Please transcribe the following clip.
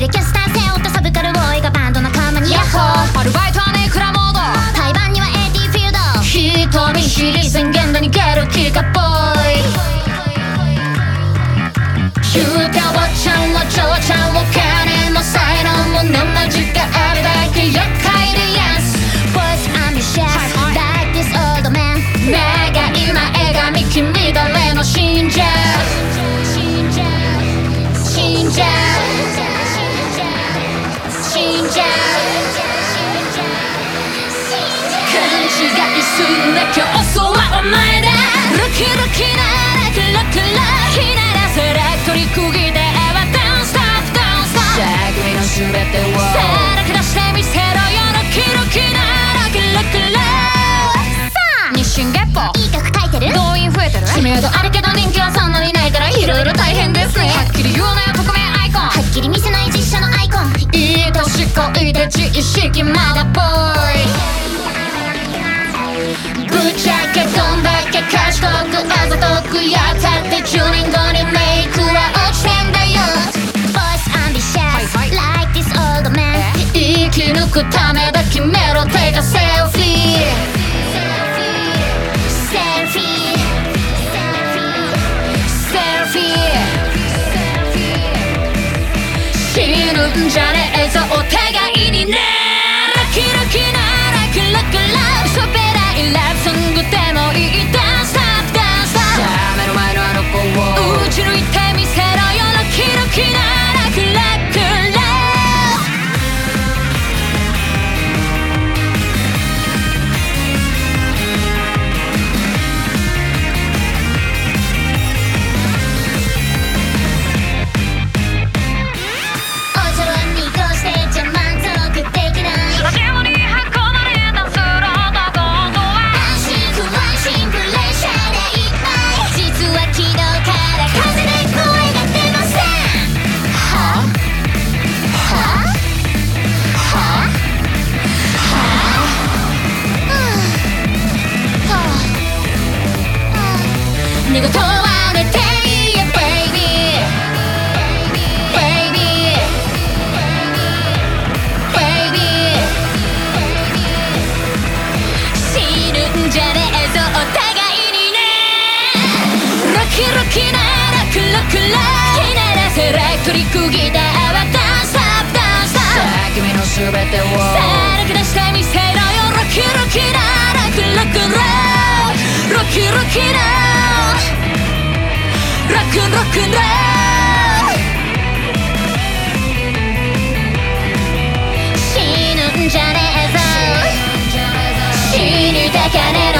じゅわっとテレすんな競争はお前だルキルキなラクラクラひねらせレクトリックギターはダンスタップダンスタップさあ君の全てをさらけ出してみせろよルキルキなラクラクラさあ日進月歩いい曲書いてる動員増えてる知名度あるけど人気はそんなにないからいろいろ大変ですねはっきり言うなよ匿名アイコンはっきり見せない実写のアイコンいい年こいで自意識まだボーイぶっキロキなラクロクラひねらせエレクトリックギターはダンスアップダンスアップさあ君の全てをさらけ出してみせろよロキロキなラクロクラロキロキなロ死ぬんじゃねえぞ死にたかねえ